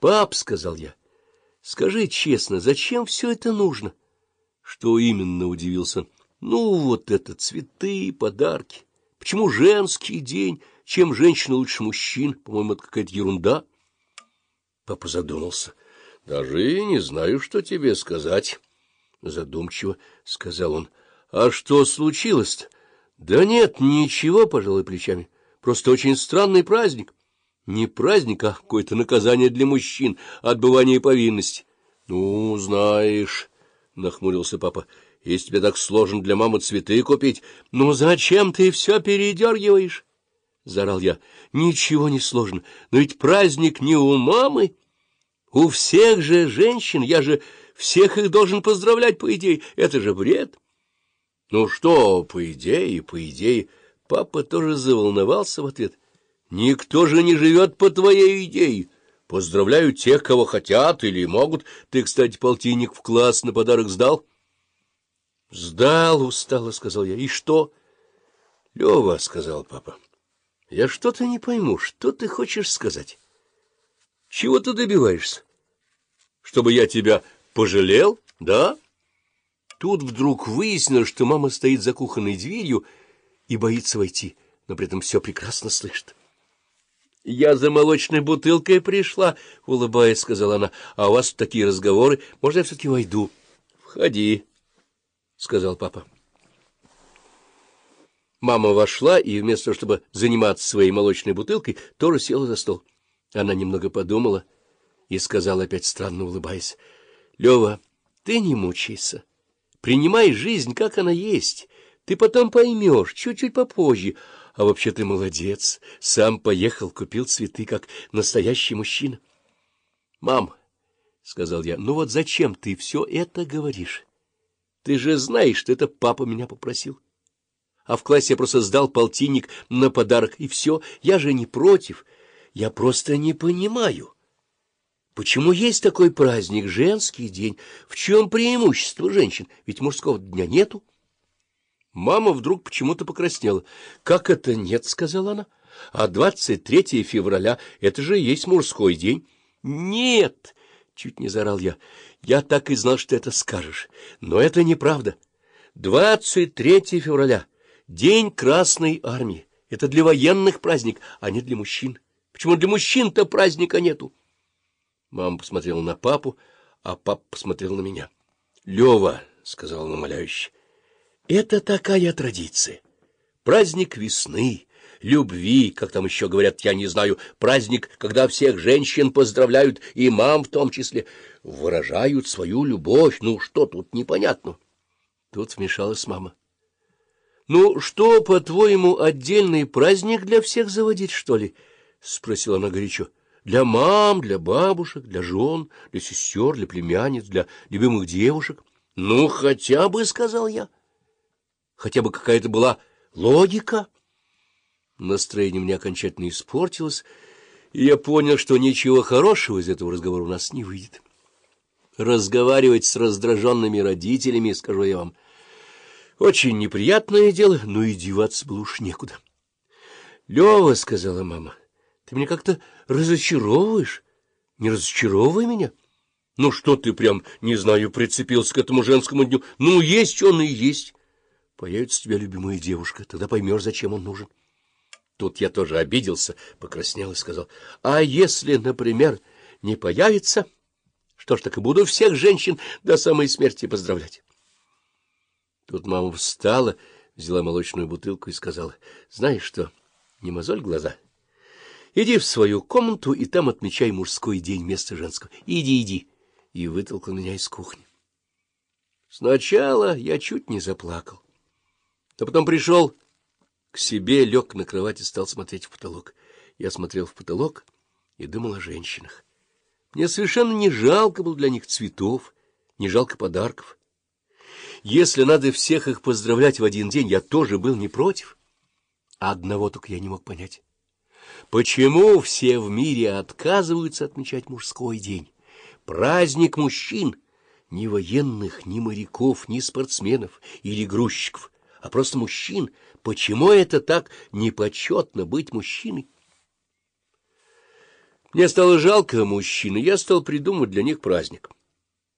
— Пап, — сказал я, — скажи честно, зачем все это нужно? — Что именно, — удивился. — Ну, вот это цветы, подарки. Почему женский день? Чем женщина лучше мужчин? По-моему, это какая-то ерунда. Папа задумался. — Даже и не знаю, что тебе сказать. Задумчиво сказал он. — А что случилось-то? — Да нет, ничего, — пожалуй, плечами. Просто очень странный праздник. Не праздник, а какое-то наказание для мужчин, отбывание повинности. — Ну, знаешь, — нахмурился папа, — если тебе так сложно для мамы цветы купить, ну зачем ты все передергиваешь? — заорал я. — Ничего не сложно, но ведь праздник не у мамы. У всех же женщин, я же всех их должен поздравлять, по идее, это же бред. Ну что, по идее, по идее, папа тоже заволновался в ответ. Никто же не живет по твоей идее. Поздравляю тех, кого хотят или могут. Ты, кстати, полтинник в класс на подарок сдал? — Сдал, устало, — сказал я. — И что? — Лева, — сказал папа, — я что-то не пойму, что ты хочешь сказать? Чего ты добиваешься? Чтобы я тебя пожалел, да? Тут вдруг выяснилось, что мама стоит за кухонной дверью и боится войти, но при этом все прекрасно слышит. — Я за молочной бутылкой пришла, — улыбаясь, сказала она. — А у вас такие разговоры. Может, я все-таки войду? — Входи, — сказал папа. Мама вошла и, вместо того, чтобы заниматься своей молочной бутылкой, тоже села за стол. Она немного подумала и сказала опять странно улыбаясь. — Лева, ты не мучайся. Принимай жизнь, как она есть. Ты потом поймешь, чуть-чуть попозже. А вообще ты молодец. Сам поехал, купил цветы, как настоящий мужчина. — Мам, — сказал я, — ну вот зачем ты все это говоришь? Ты же знаешь, что это папа меня попросил. А в классе я просто сдал полтинник на подарок, и все. Я же не против. Я просто не понимаю. Почему есть такой праздник, женский день? В чем преимущество женщин? Ведь мужского дня нету. Мама вдруг почему-то покраснела. — Как это нет? — сказала она. — А 23 февраля — это же есть мужской день. — Нет! — чуть не заорал я. — Я так и знал, что это скажешь. Но это неправда. 23 февраля — день Красной Армии. Это для военных праздник, а не для мужчин. Почему для мужчин-то праздника нету? Мама посмотрела на папу, а папа посмотрел на меня. — Лева, — сказал он умоляюще, — это такая традиция. Праздник весны, любви, как там еще говорят, я не знаю, праздник, когда всех женщин поздравляют, и мам в том числе, выражают свою любовь. Ну, что тут непонятно? Тут вмешалась мама. — Ну, что, по-твоему, отдельный праздник для всех заводить, что ли? — спросила она горячо. — для мам, для бабушек, для жен, для сестер, для племянниц, для любимых девушек. Ну, хотя бы, — сказал я, — хотя бы какая-то была логика. Настроение мне окончательно испортилось, и я понял, что ничего хорошего из этого разговора у нас не выйдет. Разговаривать с раздраженными родителями, скажу я вам, очень неприятное дело, но и деваться было уж некуда. — Лева, — сказала мама, ты меня как-то разочаровываешь. Не разочаровывай меня. Ну что ты прям, не знаю, прицепился к этому женскому дню? Ну, есть он и есть. Появится тебя любимая девушка, тогда поймешь, зачем он нужен. Тут я тоже обиделся, покраснел и сказал, а если, например, не появится, что ж, так и буду всех женщин до самой смерти поздравлять. Тут мама встала, взяла молочную бутылку и сказала, знаешь что, не мозоль глаза — Иди в свою комнату и там отмечай мужской день вместо женского. Иди, иди. И вытолкал меня из кухни. Сначала я чуть не заплакал. А потом пришел к себе, лег на кровать и стал смотреть в потолок. Я смотрел в потолок и думал о женщинах. Мне совершенно не жалко было для них цветов, не жалко подарков. Если надо всех их поздравлять в один день, я тоже был не против. А одного только я не мог понять. Почему все в мире отказываются отмечать мужской день? Праздник мужчин, ни военных, ни моряков, ни спортсменов или грузчиков, а просто мужчин. Почему это так непочетно быть мужчиной? Мне стало жалко мужчин, я стал придумывать для них праздник.